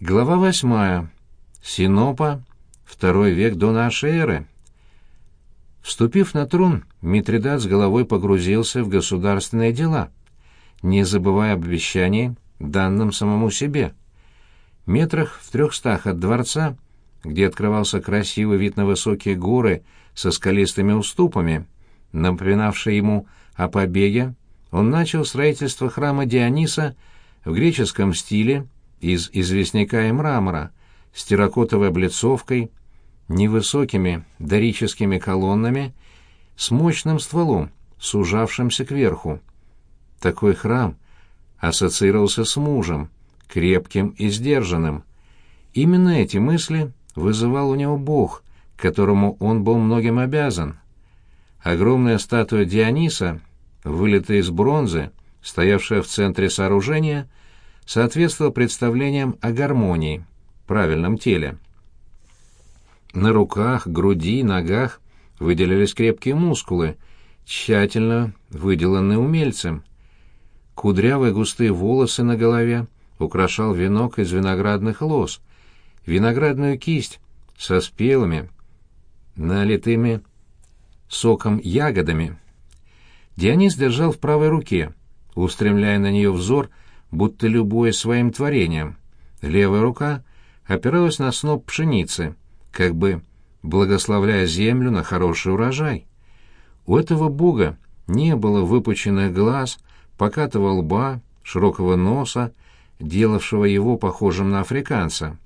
Глава восьмая. Синопа. Второй век до нашей эры. Вступив на трон, Митридат с головой погрузился в государственные дела, не забывая об обещании, данном самому себе. Метрах в трехстах от дворца, где открывался красивый вид на высокие горы со скалистыми уступами, напоминавшие ему о побеге, он начал строительство храма Диониса в греческом стиле, из известняка и мрамора, с терракотовой облицовкой, невысокими дорическими колоннами, с мощным стволом, сужавшимся кверху. Такой храм ассоциировался с мужем, крепким и сдержанным. Именно эти мысли вызывал у него Бог, которому он был многим обязан. Огромная статуя Диониса, вылитая из бронзы, стоявшая в центре сооружения, соответствовал представлениям о гармонии, правильном теле. На руках, груди, ногах выделялись крепкие мускулы, тщательно выделанные умельцем. Кудрявые густые волосы на голове украшал венок из виноградных лоз, виноградную кисть со спелыми, налитыми соком ягодами. Дионис держал в правой руке, устремляя на нее взор — будто любуясь своим творением. Левая рука опиралась на сноп пшеницы, как бы благословляя землю на хороший урожай. У этого бога не было выпученных глаз, покатого лба, широкого носа, делавшего его похожим на африканца.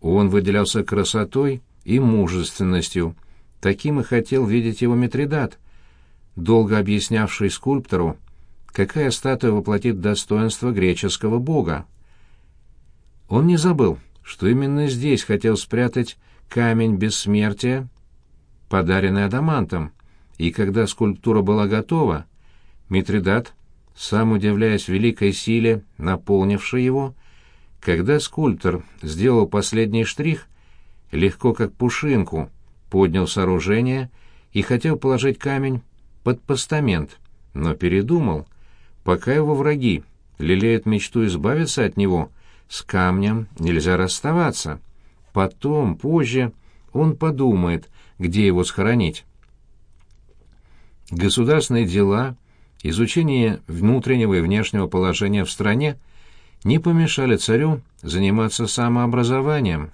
Он выделялся красотой и мужественностью. Таким и хотел видеть его Митридат, долго объяснявший скульптору, какая статуя воплотит достоинство греческого бога. Он не забыл, что именно здесь хотел спрятать камень бессмертия, подаренный Адамантом, и когда скульптура была готова, Митридат, сам удивляясь великой силе, наполнившей его, когда скульптор сделал последний штрих, легко как пушинку, поднял сооружение и хотел положить камень под постамент, но передумал — Пока его враги лелеют мечту избавиться от него, с камнем нельзя расставаться. Потом, позже, он подумает, где его схоронить. Государственные дела, изучение внутреннего и внешнего положения в стране не помешали царю заниматься самообразованием.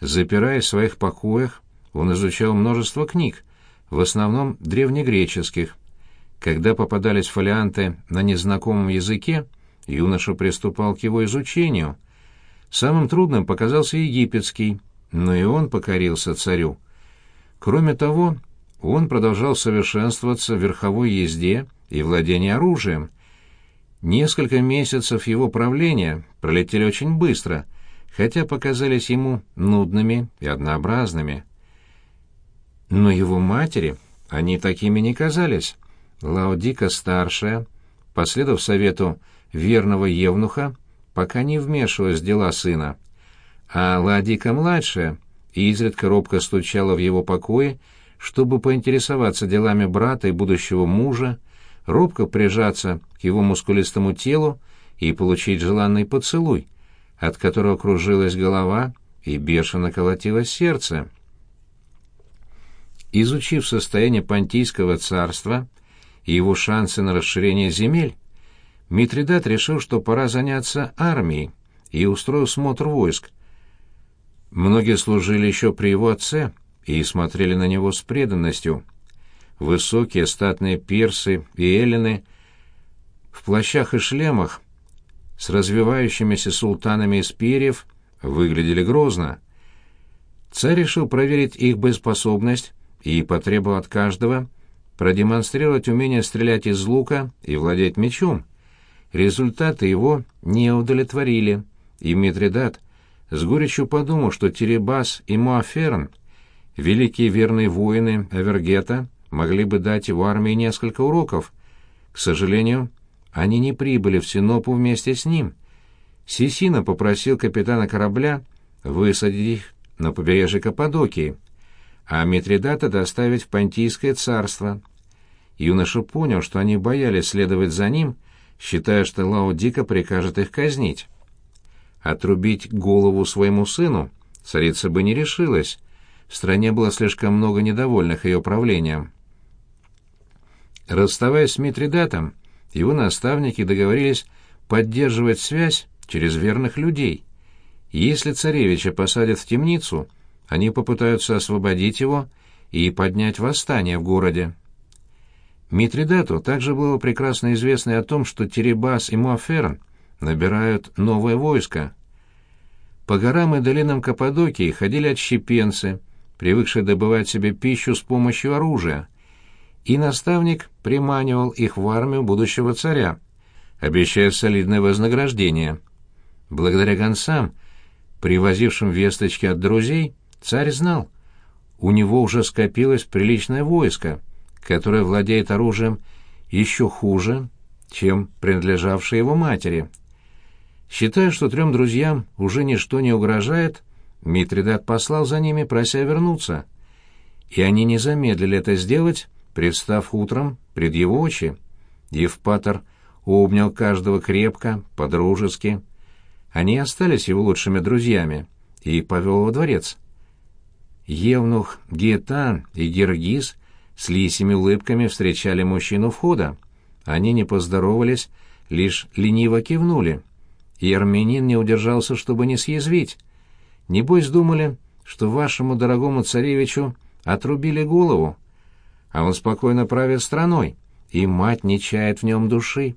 Запираясь в своих покоях, он изучал множество книг, в основном древнегреческих, когда попадались фолианты на незнакомом языке, юноша приступал к его изучению. Самым трудным показался египетский, но и он покорился царю. Кроме того, он продолжал совершенствоваться в верховой езде и владении оружием. Несколько месяцев его правления пролетели очень быстро, хотя показались ему нудными и однообразными. Но его матери они такими не казались. Лаодика-старшая, последовав совету верного евнуха, пока не вмешивалась в дела сына, а Лаодика-младшая изредка робко стучала в его покое, чтобы поинтересоваться делами брата и будущего мужа, робко прижаться к его мускулистому телу и получить желанный поцелуй, от которого кружилась голова и бешено колотилось сердце. Изучив состояние Понтийского царства, и его шансы на расширение земель, Митридат решил, что пора заняться армией, и устроил смотр войск. Многие служили еще при его отце и смотрели на него с преданностью. Высокие статные персы и эллины в плащах и шлемах с развивающимися султанами из перьев выглядели грозно. Царь решил проверить их боеспособность и потребовал от каждого — продемонстрировать умение стрелять из лука и владеть мечом. Результаты его не удовлетворили, и Митридат с горечью подумал, что Теребас и Муаферн, великие верные воины Авергета, могли бы дать его армии несколько уроков. К сожалению, они не прибыли в Синопу вместе с ним. Сисина попросил капитана корабля высадить их на побережье Каппадокии, а Митридата доставить в Понтийское царство. Юноша понял, что они боялись следовать за ним, считая, что Лао Дика прикажет их казнить. Отрубить голову своему сыну царица бы не решилась. В стране было слишком много недовольных ее правлением. Расставаясь с Митридатом, его наставники договорились поддерживать связь через верных людей. Если царевича посадят в темницу, они попытаются освободить его и поднять восстание в городе. Митридату также было прекрасно известно о том, что Теребас и Муаферн набирают новое войско. По горам и долинам Каппадокии ходили отщепенцы, привыкшие добывать себе пищу с помощью оружия, и наставник приманивал их в армию будущего царя, обещая солидное вознаграждение. Благодаря гонцам, привозившим весточки от друзей, царь знал, у него уже скопилось приличное войско, которое владеет оружием еще хуже, чем принадлежавшее его матери. Считая, что трем друзьям уже ничто не угрожает, Митридат послал за ними, прося вернуться. И они не замедлили это сделать, представ утром пред его очи. Евпатор обнял каждого крепко, подружески. Они остались его лучшими друзьями и повел во дворец. Евнух, Гетан и Гергиз с лисими улыбками встречали мужчину входа. Они не поздоровались, лишь лениво кивнули и армянин не удержался, чтобы не съязвить. Небось думали, что вашему дорогому царевичу отрубили голову, а он спокойно правит страной, и мать не чает в нем души.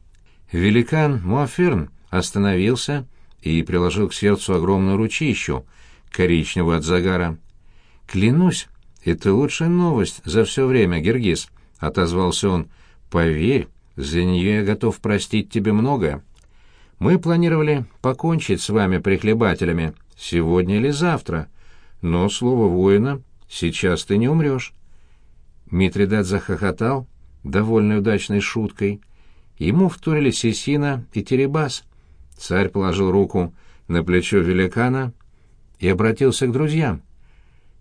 Великан Муаферн остановился и приложил к сердцу огромную ручищу, коричневую от загара. «Клянусь, это лучшая новость за все время, Гергиз», — отозвался он. «Поверь, за нее я готов простить тебе многое». Мы планировали покончить с вами, прихлебателями, сегодня или завтра, но, слово воина, сейчас ты не умрешь». Митридат захохотал, довольно удачной шуткой. Ему вторили Сесина и Теребас. Царь положил руку на плечо великана и обратился к друзьям.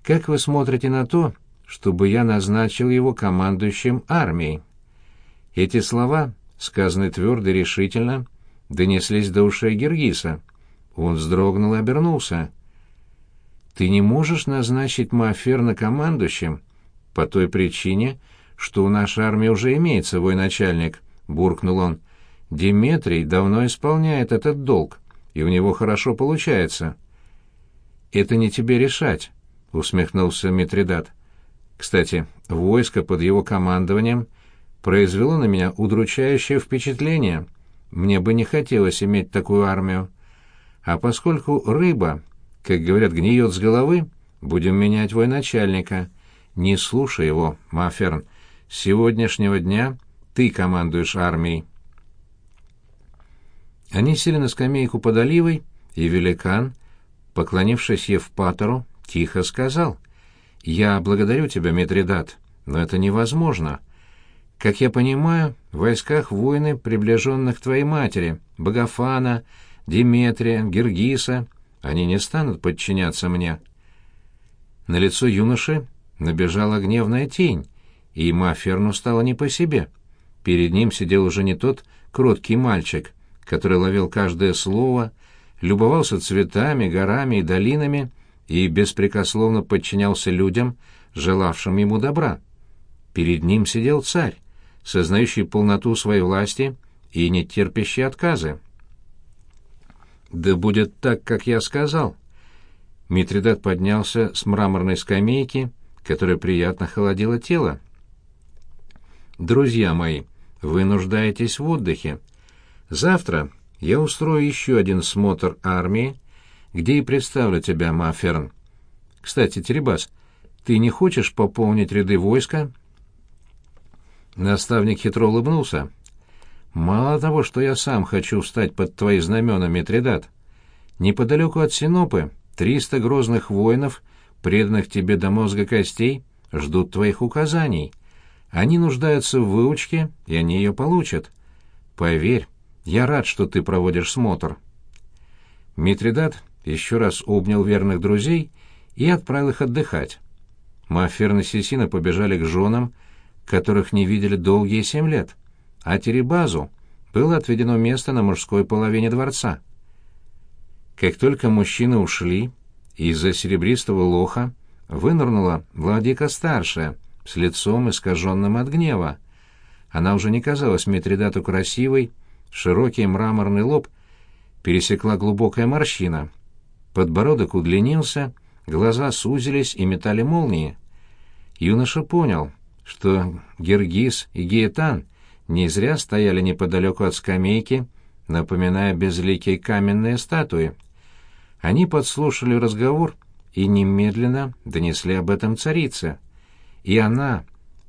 «Как вы смотрите на то, чтобы я назначил его командующим армией?» Эти слова, сказаны твердо и решительно, донеслись до ушей Гергиса. Он вздрогнул и обернулся. «Ты не можешь назначить Маферна командующим по той причине, что у нашей армии уже имеется военачальник», — буркнул он. «Диметрий давно исполняет этот долг, и у него хорошо получается». «Это не тебе решать», — усмехнулся Митридат. «Кстати, войско под его командованием произвело на меня удручающее впечатление». Мне бы не хотелось иметь такую армию. А поскольку рыба, как говорят, гниет с головы, будем менять военачальника. Не слушай его, Маферн. С сегодняшнего дня ты командуешь армией. Они сели на скамейку под оливой, и великан, поклонившись Евпатору, тихо сказал, «Я благодарю тебя, Митридат, но это невозможно». Как я понимаю, в войсках воины, приближенных к твоей матери, Богофана, Диметрия, Гергиса, они не станут подчиняться мне. На лицо юноши набежала гневная тень, и Маферну стало не по себе. Перед ним сидел уже не тот кроткий мальчик, который ловил каждое слово, любовался цветами, горами и долинами и беспрекословно подчинялся людям, желавшим ему добра. Перед ним сидел царь, сознающий полноту своей власти и не терпящий отказы. «Да будет так, как я сказал». Митридат поднялся с мраморной скамейки, которая приятно холодила тело. «Друзья мои, вы нуждаетесь в отдыхе. Завтра я устрою еще один смотр армии, где и представлю тебя, Маферн. Кстати, Теребас, ты не хочешь пополнить ряды войска Наставник хитро улыбнулся. «Мало того, что я сам хочу встать под твои знамена, Митридат. Неподалеку от Синопы триста грозных воинов, преданных тебе до мозга костей, ждут твоих указаний. Они нуждаются в выучке, и они ее получат. Поверь, я рад, что ты проводишь смотр». Митридат еще раз обнял верных друзей и отправил их отдыхать. Маферн и Сесина побежали к женам, которых не видели долгие семь лет, а Теребазу было отведено место на мужской половине дворца. Как только мужчины ушли, из-за серебристого лоха вынырнула Владика-старшая с лицом искаженным от гнева. Она уже не казалась Митридату красивой, широкий мраморный лоб пересекла глубокая морщина. Подбородок удлинился, глаза сузились и метали молнии. Юноша понял, что Гергис и Гиетан не зря стояли неподалеку от скамейки, напоминая безликие каменные статуи. Они подслушали разговор и немедленно донесли об этом царице. И она,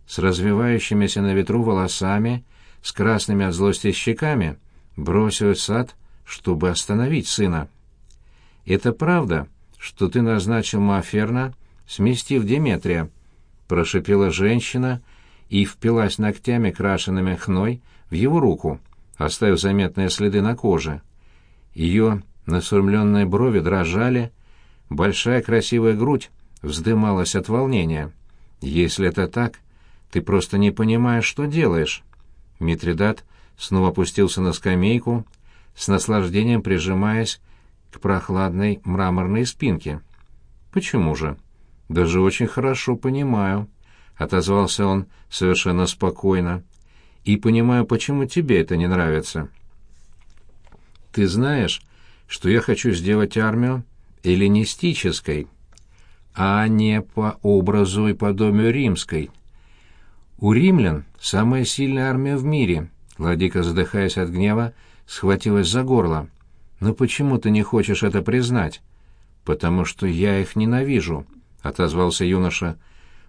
с развивающимися на ветру волосами, с красными от злости щеками, бросилась в сад, чтобы остановить сына. «Это правда, что ты назначил Маферна, сместив Деметрия?» — прошипела женщина и впилась ногтями, крашенными хной, в его руку, оставив заметные следы на коже. Ее насурмленные брови дрожали, большая красивая грудь вздымалась от волнения. «Если это так, ты просто не понимаешь, что делаешь». Митридат снова опустился на скамейку, с наслаждением прижимаясь к прохладной мраморной спинке. «Почему же?» «Даже очень хорошо понимаю», — отозвался он совершенно спокойно. «И понимаю, почему тебе это не нравится». «Ты знаешь, что я хочу сделать армию эллинистической, а не по образу и подобию римской. У римлян самая сильная армия в мире, Владика, задыхаясь от гнева, схватилась за горло. «Но почему ты не хочешь это признать?» «Потому что я их ненавижу», — отозвался юноша.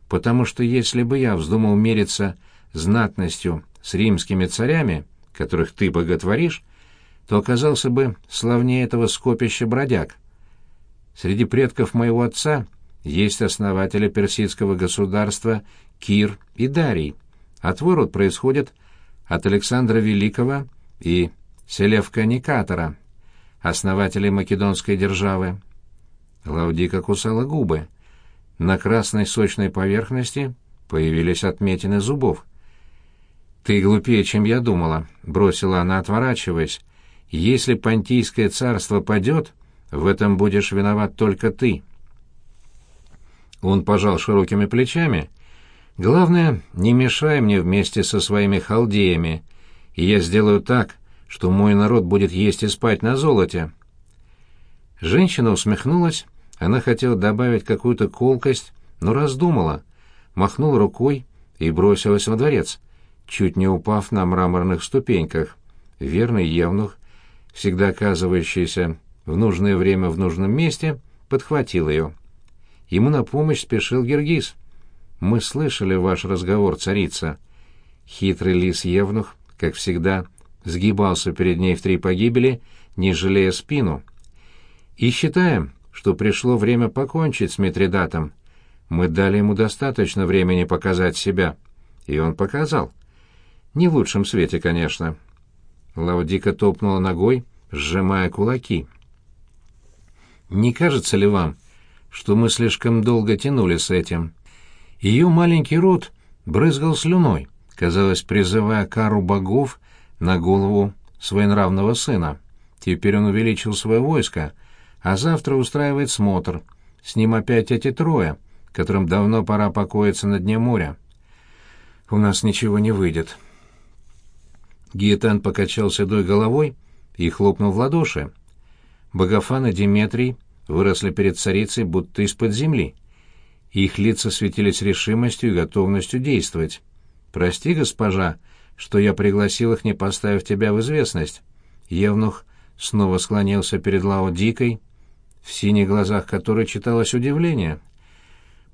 «Потому что если бы я вздумал мериться знатностью с римскими царями, которых ты боготворишь, то оказался бы славнее этого скопища бродяг. Среди предков моего отца есть основатели персидского государства Кир и Дарий, а твой происходит от Александра Великого и Селевка Никатора, основателей македонской державы. Лаудика кусала губы. На красной сочной поверхности появились отметины зубов. «Ты глупее, чем я думала», — бросила она, отворачиваясь. «Если Понтийское царство падет, в этом будешь виноват только ты». Он пожал широкими плечами — Главное, не мешай мне вместе со своими халдеями, и я сделаю так, что мой народ будет есть и спать на золоте». Женщина усмехнулась, она хотела добавить какую-то колкость, но раздумала, махнула рукой и бросилась во дворец, чуть не упав на мраморных ступеньках. Верный евнух, всегда оказывающийся в нужное время в нужном месте, подхватил ее. Ему на помощь спешил Гергиз. Мы слышали ваш разговор, царица. Хитрый лис Евнух, как всегда, сгибался перед ней в три погибели, не жалея спину. И считаем, что пришло время покончить с Митридатом. Мы дали ему достаточно времени показать себя. И он показал. Не в лучшем свете, конечно. Лаудика топнула ногой, сжимая кулаки. «Не кажется ли вам, что мы слишком долго тянули с этим?» Ее маленький рот брызгал слюной, казалось, призывая кару богов на голову своенравного сына. Теперь он увеличил свое войско, а завтра устраивает смотр. С ним опять эти трое, которым давно пора покоиться на дне моря. У нас ничего не выйдет. Гиетан покачал седой головой и хлопнул в ладоши. Богофан и Диметрий выросли перед царицей будто из-под земли их лица светились решимостью и готовностью действовать. «Прости, госпожа, что я пригласил их, не поставив тебя в известность». Евнух снова склонился перед Лао Дикой, в синих глазах которой читалось удивление.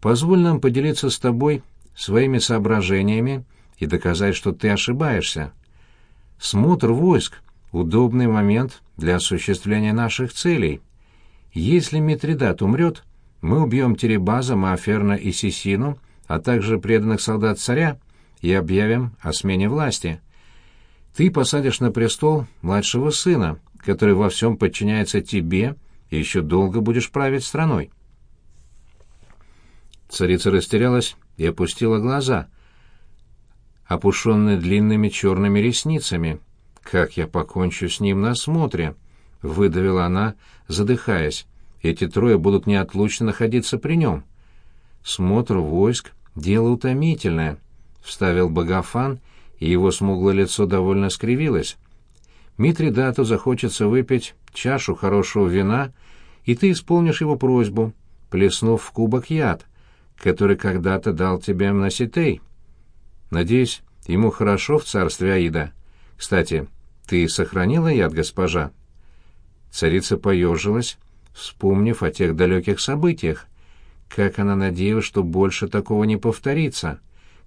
«Позволь нам поделиться с тобой своими соображениями и доказать, что ты ошибаешься. Смотр войск — удобный момент для осуществления наших целей. Если Митридат умрет, мы убьем Теребаза, Мааферна и Сисину, а также преданных солдат царя, и объявим о смене власти. Ты посадишь на престол младшего сына, который во всем подчиняется тебе, и еще долго будешь править страной. Царица растерялась и опустила глаза, опушенные длинными черными ресницами. «Как я покончу с ним на смотре?» — выдавила она, задыхаясь. «Эти трое будут неотлучно находиться при нем». «Смотр войск — дело утомительное», — вставил Богофан, и его смуглое лицо довольно скривилось. «Митридату захочется выпить чашу хорошего вина, и ты исполнишь его просьбу, плеснув в кубок яд, который когда-то дал тебе Мноситей. Надеюсь, ему хорошо в царстве Аида. Кстати, ты сохранила яд, госпожа?» Царица поежилась, вспомнив о тех далеких событиях. Как она надеялась, что больше такого не повторится.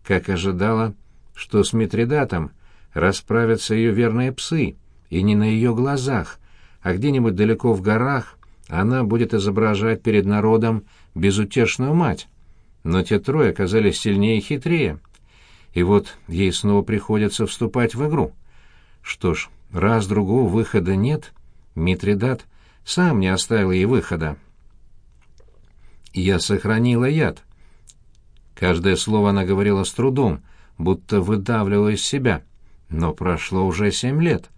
Как ожидала, что с Митридатом расправятся ее верные псы, и не на ее глазах, а где-нибудь далеко в горах она будет изображать перед народом безутешную мать. Но те трое оказались сильнее и хитрее. И вот ей снова приходится вступать в игру. Что ж, раз другого выхода нет, Митридат сам не оставил ей выхода. «Я сохранила яд». Каждое слово она говорила с трудом, будто выдавливала из себя. Но прошло уже семь лет.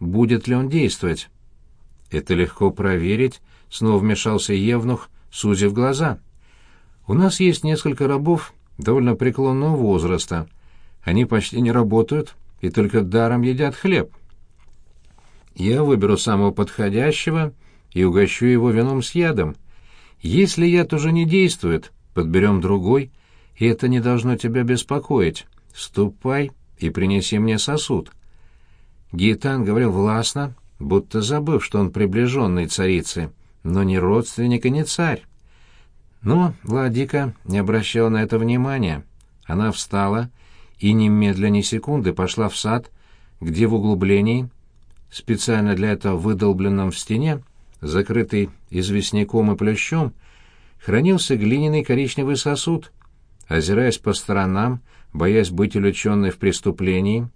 Будет ли он действовать? «Это легко проверить», — снова вмешался Евнух, сузив глаза. «У нас есть несколько рабов довольно преклонного возраста. Они почти не работают и только даром едят хлеб. Я выберу самого подходящего и угощу его вином с ядом. Если яд уже не действует, подберем другой, и это не должно тебя беспокоить. Ступай и принеси мне сосуд». Гейтан говорил властно, будто забыв, что он приближенный царицы, но не родственник и не царь. Но Владика не обращала на это внимания. Она встала и немедля ни секунды пошла в сад, где в углублении специально для этого выдолбленном в стене, закрытый известняком и плющом, хранился глиняный коричневый сосуд. Озираясь по сторонам, боясь быть увлеченной в преступлении,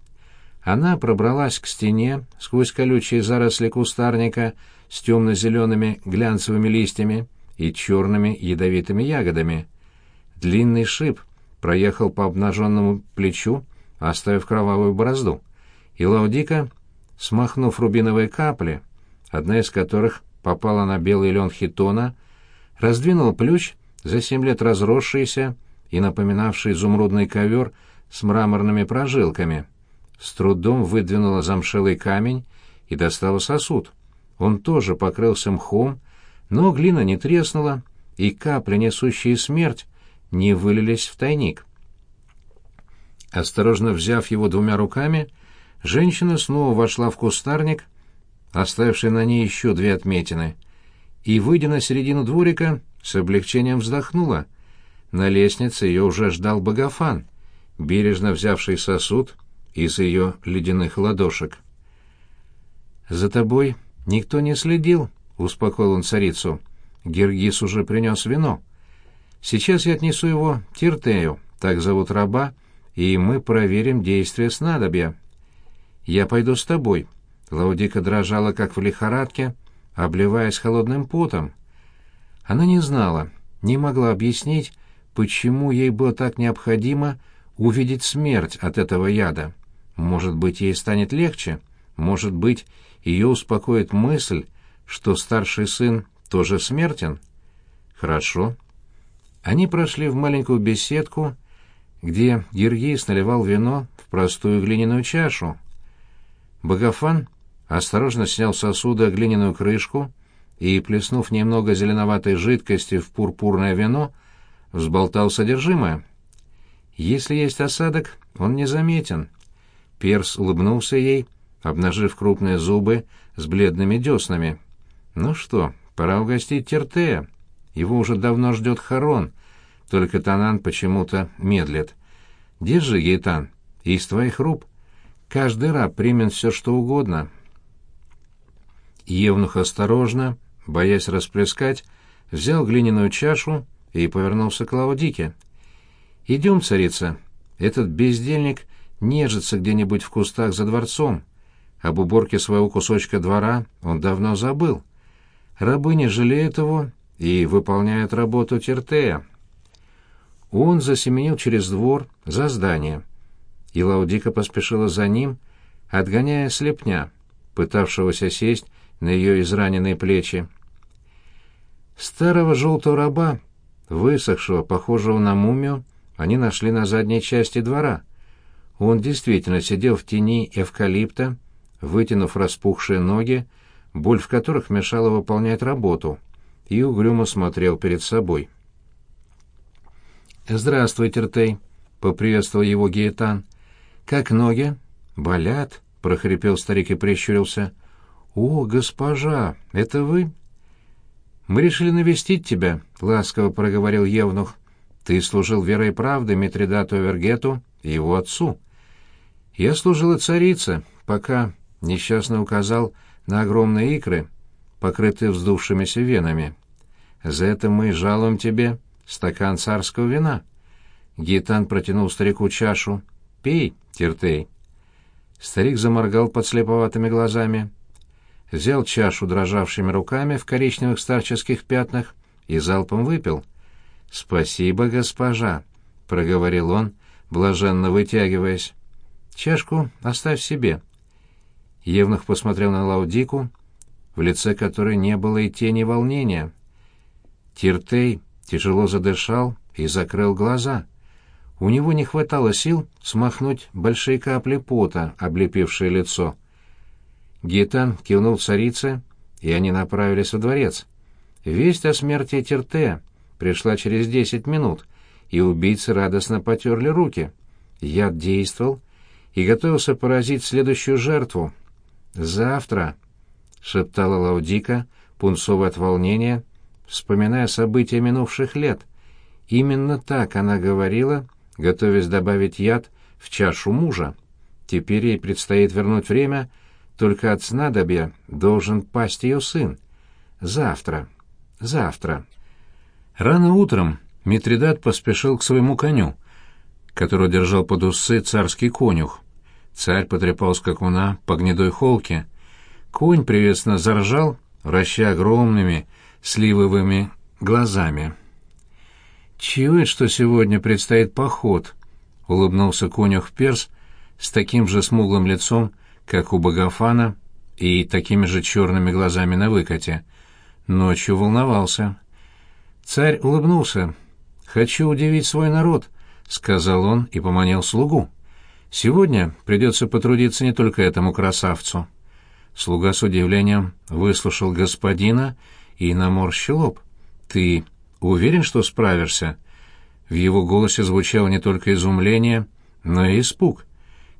она пробралась к стене сквозь колючие заросли кустарника с темно-зелеными глянцевыми листьями и черными ядовитыми ягодами. Длинный шип проехал по обнаженному плечу, оставив кровавую борозду, и Лаудика смахнув рубиновые капли, одна из которых попала на белый лен хитона, раздвинул плющ, за семь лет разросшийся и напоминавший изумрудный ковер с мраморными прожилками. С трудом выдвинула замшелый камень и достала сосуд. Он тоже покрылся мхом, но глина не треснула, и капли, несущие смерть, не вылились в тайник. Осторожно взяв его двумя руками, Женщина снова вошла в кустарник, оставивший на ней еще две отметины, и, выйдя на середину дворика, с облегчением вздохнула. На лестнице ее уже ждал Богофан, бережно взявший сосуд из ее ледяных ладошек. «За тобой никто не следил», — успокоил он царицу. «Гергис уже принес вино. Сейчас я отнесу его Тиртею, так зовут раба, и мы проверим действие снадобья». «Я пойду с тобой». Лаудика дрожала, как в лихорадке, обливаясь холодным потом. Она не знала, не могла объяснить, почему ей было так необходимо увидеть смерть от этого яда. Может быть, ей станет легче, может быть, ее успокоит мысль, что старший сын тоже смертен. Хорошо. Они прошли в маленькую беседку, где Гергис наливал вино в простую глиняную чашу. Богофан осторожно снял сосуда глиняную крышку и, плеснув немного зеленоватой жидкости в пурпурное вино, взболтал содержимое. Если есть осадок, он незаметен. Перс улыбнулся ей, обнажив крупные зубы с бледными деснами. «Ну что, пора угостить Тертея. Его уже давно ждет Харон, только Танан почему-то медлит. Держи, Гейтан, из твоих рук Каждый раб примет все, что угодно. Евнух осторожно, боясь расплескать, взял глиняную чашу и повернулся к Лаодике. «Идем, царица. Этот бездельник нежится где-нибудь в кустах за дворцом. Об уборке своего кусочка двора он давно забыл. Рабы не жалеют его и выполняют работу Тертея». Он засеменил через двор за здание — и Лаудика поспешила за ним, отгоняя слепня, пытавшегося сесть на ее израненные плечи. Старого желтого раба, высохшего, похожего на мумию, они нашли на задней части двора. Он действительно сидел в тени эвкалипта, вытянув распухшие ноги, боль в которых мешала выполнять работу, и угрюмо смотрел перед собой. «Здравствуй, Тертей», — поприветствовал его Геетан. «Как ноги?» «Болят», — прохрипел старик и прищурился. «О, госпожа, это вы?» «Мы решили навестить тебя», — ласково проговорил Евнух. «Ты служил верой и правдой Митридату Вергету и его отцу». «Я служила царице, пока...» — несчастно указал на огромные икры, покрытые вздувшимися венами. «За это мы жалуем тебе стакан царского вина». Гитан протянул старику чашу. «Пей, Тертей». Старик заморгал подслеповатыми глазами взял чашу дрожавшими руками в коричневых старческих пятнах и залпом выпил. «Спасибо, госпожа», — проговорил он, блаженно вытягиваясь. «Чашку оставь себе». Евнух посмотрел на Лаудику, в лице которой не было и тени волнения. Тиртей тяжело задышал и закрыл глаза. У него не хватало сил смахнуть большие капли пота, облепившие лицо. Гитан кивнул царице, и они направились во дворец. Весть о смерти Терте пришла через десять минут, и убийцы радостно потерли руки. Яд действовал и готовился поразить следующую жертву. «Завтра», — шептала Лаудика, пунцовая от волнения, вспоминая события минувших лет. Именно так она говорила, готовясь добавить яд в чашу мужа. Теперь ей предстоит вернуть время — только от снадобья должен пасть ее сын. Завтра. Завтра. Рано утром Митридат поспешил к своему коню, которого держал под усы царский конюх. Царь потрепал скакуна по гнедой холке. Конь приветственно заржал, вращая огромными сливовыми глазами. «Чует, что сегодня предстоит поход», — улыбнулся конюх Перс с таким же смуглым лицом, как у Богофана, и такими же черными глазами на выкате. Ночью волновался. Царь улыбнулся. «Хочу удивить свой народ», — сказал он и поманил слугу. «Сегодня придется потрудиться не только этому красавцу». Слуга с удивлением выслушал господина и наморщил лоб. «Ты уверен, что справишься?» В его голосе звучало не только изумление, но и испуг.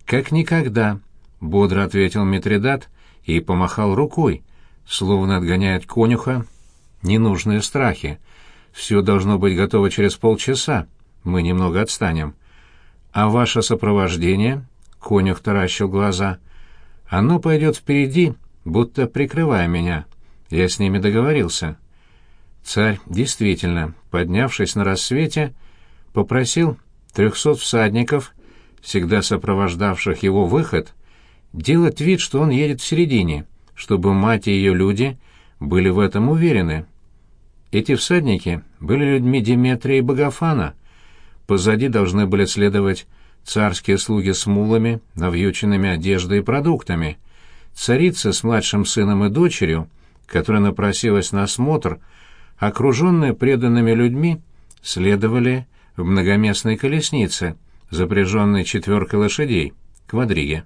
«Как никогда», — бодро ответил Митридат и помахал рукой, словно отгоняет конюха ненужные страхи. «Все должно быть готово через полчаса. Мы немного отстанем. А ваше сопровождение?» — конюх таращил глаза. «Оно пойдет впереди, будто прикрывая меня. Я с ними договорился». Царь действительно, поднявшись на рассвете, попросил трехсот всадников, всегда сопровождавших его выход, делать вид, что он едет в середине, чтобы мать и ее люди были в этом уверены. Эти всадники были людьми Деметрия и Богофана. Позади должны были следовать царские слуги с мулами, навьюченными одеждой и продуктами. Царица с младшим сыном и дочерью, которая напросилась на осмотр, окруженные преданными людьми, следовали в многоместной колеснице, запряженной четверкой лошадей, квадриге.